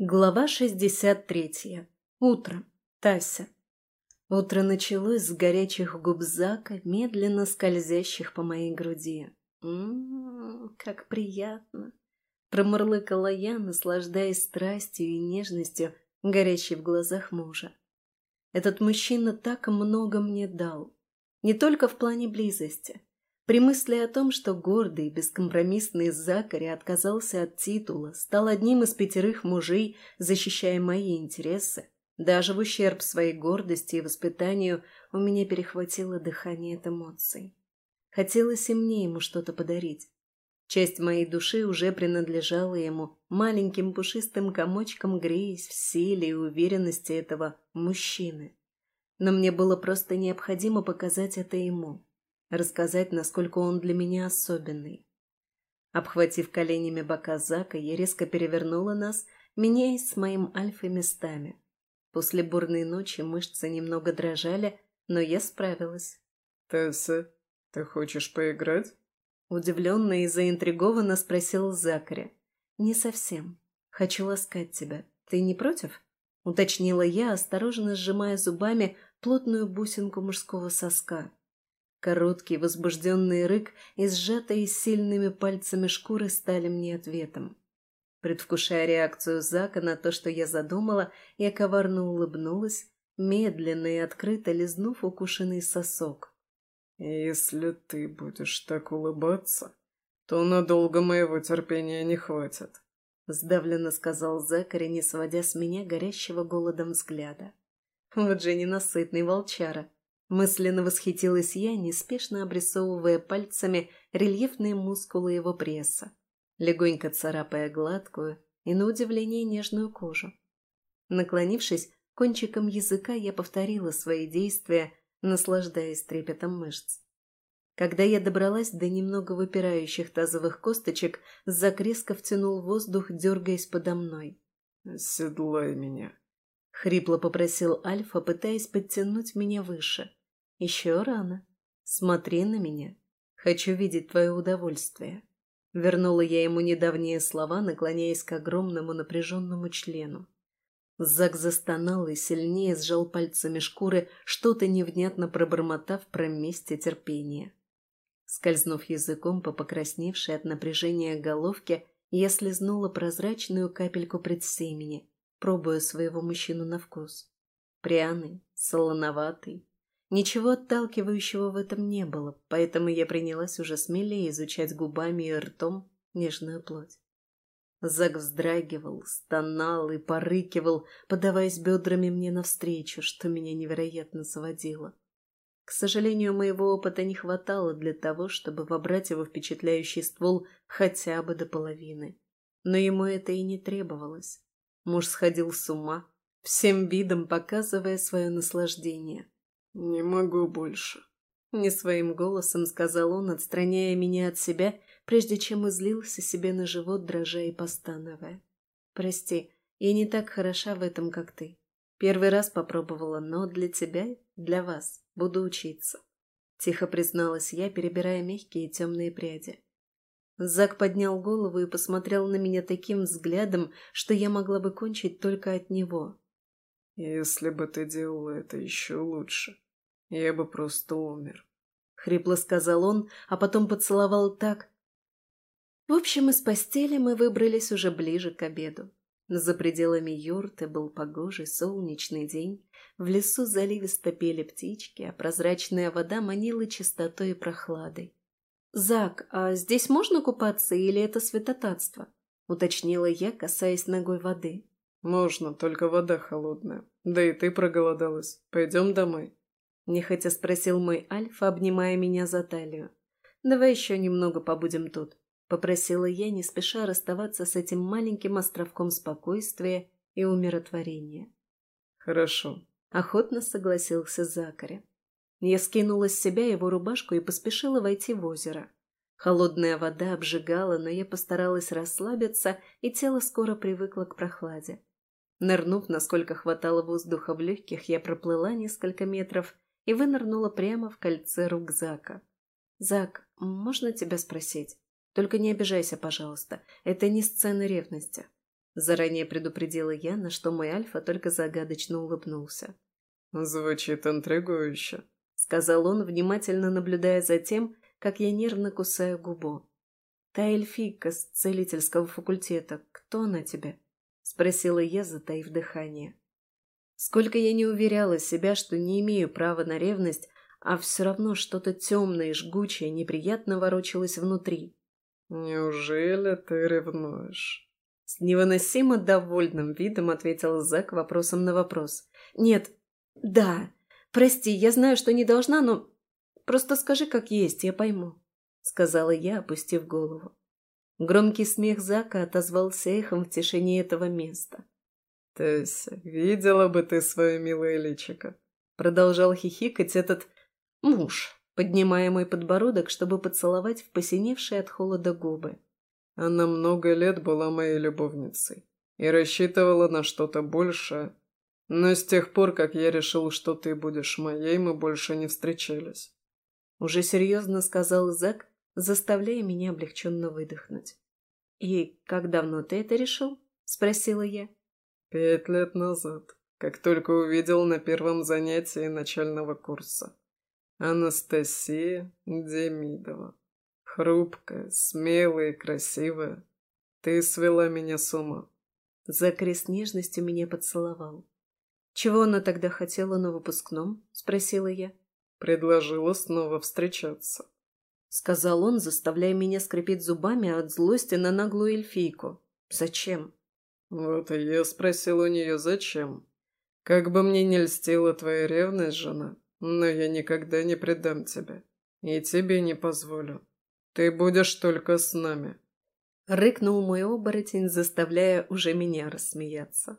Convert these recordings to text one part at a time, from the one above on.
Глава 63. Утро. Тася. Утро началось с горячих губ Зака, медленно скользящих по моей груди. «Ммм, как приятно!» Промурлыкала я, наслаждаясь страстью и нежностью, горящей в глазах мужа. Этот мужчина так много мне дал. Не только в плане близости, при мысли о том, что гордый бескомпромиссный Закари отказался от титула, стал одним из пятерых мужей, защищая мои интересы, даже в ущерб своей гордости и воспитанию у меня перехватило дыхание от эмоций. Хотелось и мне ему что-то подарить. Часть моей души уже принадлежала ему, маленьким пушистым комочком греясь в силе и уверенности этого мужчины. Но мне было просто необходимо показать это ему рассказать, насколько он для меня особенный. Обхватив коленями бока Зака, я резко перевернула нас, меняясь с моим альфой местами. После бурной ночи мышцы немного дрожали, но я справилась. «Тесса, ты хочешь поиграть?» Удивленно и заинтригованно спросил Закари. «Не совсем. Хочу ласкать тебя. Ты не против?» Уточнила я, осторожно сжимая зубами плотную бусинку мужского соска. Короткий возбужденный рык и сжатые сильными пальцами шкуры стали мне ответом. Предвкушая реакцию Зака на то, что я задумала, я коварно улыбнулась, медленно и открыто лизнув укушенный сосок. «Если ты будешь так улыбаться, то надолго моего терпения не хватит», — сдавленно сказал Закари, не сводя с меня горящего голодом взгляда. «Вот же ненасытный волчара!» Мысленно восхитилась я, неспешно обрисовывая пальцами рельефные мускулы его пресса, легонько царапая гладкую и, на удивление, нежную кожу. Наклонившись, кончиком языка я повторила свои действия, наслаждаясь трепетом мышц. Когда я добралась до немного выпирающих тазовых косточек, Зак резко втянул воздух, дергаясь подо мной. «Седлай меня», — хрипло попросил Альфа, пытаясь подтянуть меня выше. Еще рано. Смотри на меня. Хочу видеть твое удовольствие. Вернула я ему недавние слова, наклоняясь к огромному напряженному члену. Зак застонал и сильнее сжал пальцами шкуры, что-то невнятно пробормотав про месте терпения. Скользнув языком по покрасневшей от напряжения головке, я слезнула прозрачную капельку предсемени, пробуя своего мужчину на вкус. Пряный, солоноватый, Ничего отталкивающего в этом не было, поэтому я принялась уже смелее изучать губами и ртом нежную плоть. Зак вздрагивал, стонал и порыкивал, подаваясь бедрами мне навстречу, что меня невероятно заводило. К сожалению, моего опыта не хватало для того, чтобы вобрать его впечатляющий ствол хотя бы до половины. Но ему это и не требовалось. Муж сходил с ума, всем видом показывая свое наслаждение. «Не могу больше», — не своим голосом сказал он, отстраняя меня от себя, прежде чем излился себе на живот, дрожа и постановая. «Прости, я не так хороша в этом, как ты. Первый раз попробовала, но для тебя, для вас, буду учиться», — тихо призналась я, перебирая мягкие темные пряди. Зак поднял голову и посмотрел на меня таким взглядом, что я могла бы кончить только от него. «Если бы ты делала это еще лучше», я бы просто умер. Хрипло сказал он, а потом поцеловал так. В общем, из постели мы выбрались уже ближе к обеду. За пределами юрты был погожий солнечный день. В лесу заливисто пели птички, а прозрачная вода манила чистотой и прохладой. «Зак, а здесь можно купаться или это святотатство?» — уточнила я, касаясь ногой воды. «Можно, только вода холодная. Да и ты проголодалась. Пойдем домой». Нехотя спросил мой Альфа, обнимая меня за талию. «Давай еще немного побудем тут», — попросила я, не спеша расставаться с этим маленьким островком спокойствия и умиротворения. «Хорошо», — охотно согласился Закари. Я скинула с себя его рубашку и поспешила войти в озеро. Холодная вода обжигала, но я постаралась расслабиться, и тело скоро привыкло к прохладе. Нырнув, насколько хватало воздуха в легких, я проплыла несколько метров и вынырнула прямо в кольце рук Зака. «Зак, можно тебя спросить? Только не обижайся, пожалуйста. Это не сцена ревности». Заранее предупредила я, на что мой Альфа только загадочно улыбнулся. «Звучит интригующе», — сказал он, внимательно наблюдая за тем, как я нервно кусаю губу. «Та эльфийка с целительского факультета, кто она тебе?» — спросила я, затаив дыхание. Сколько я не уверяла себя, что не имею права на ревность, а все равно что-то темное и жгучее неприятно ворочалось внутри. «Неужели ты ревнуешь?» С невыносимо довольным видом ответил Зак вопросом на вопрос. «Нет, да, прости, я знаю, что не должна, но просто скажи, как есть, я пойму», — сказала я, опустив голову. Громкий смех Зака отозвался эхом в тишине этого места. «Теся, видела бы ты свое милое личико!» Продолжал хихикать этот муж, поднимая мой подбородок, чтобы поцеловать в посиневшие от холода губы. Она много лет была моей любовницей и рассчитывала на что-то большее, но с тех пор, как я решил, что ты будешь моей, мы больше не встречались. Уже серьезно сказал Зак, заставляя меня облегченно выдохнуть. «И как давно ты это решил?» – спросила я. «Пять лет назад, как только увидел на первом занятии начального курса. Анастасия Демидова. Хрупкая, смелая и красивая. Ты свела меня с ума. Закри с нежностью меня поцеловал. «Чего она тогда хотела на выпускном?» — спросила я. «Предложила снова встречаться», — сказал он, заставляя меня скрипеть зубами от злости на наглую эльфийку. «Зачем?» «Вот и я спросил у нее, зачем. Как бы мне не льстила твоя ревность, жена, но я никогда не предам тебя. И тебе не позволю. Ты будешь только с нами. Рыкнул мой оборотень, заставляя уже меня рассмеяться.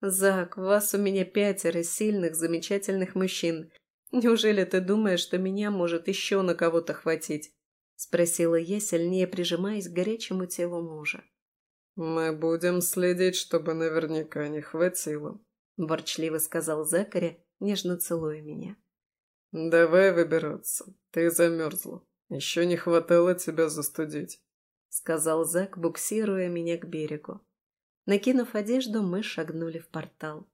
«Зак, вас у меня пятеро сильных, замечательных мужчин. Неужели ты думаешь, что меня может еще на кого-то хватить?» Спросила я, сильнее прижимаясь к горячему телу мужа. «Мы будем следить, чтобы наверняка не хватило», – ворчливо сказал Закаря, нежно целуя меня. «Давай выбираться. Ты замерзла. Еще не хватало тебя застудить», — сказал Зак, буксируя меня к берегу. Накинув одежду, мы шагнули в портал.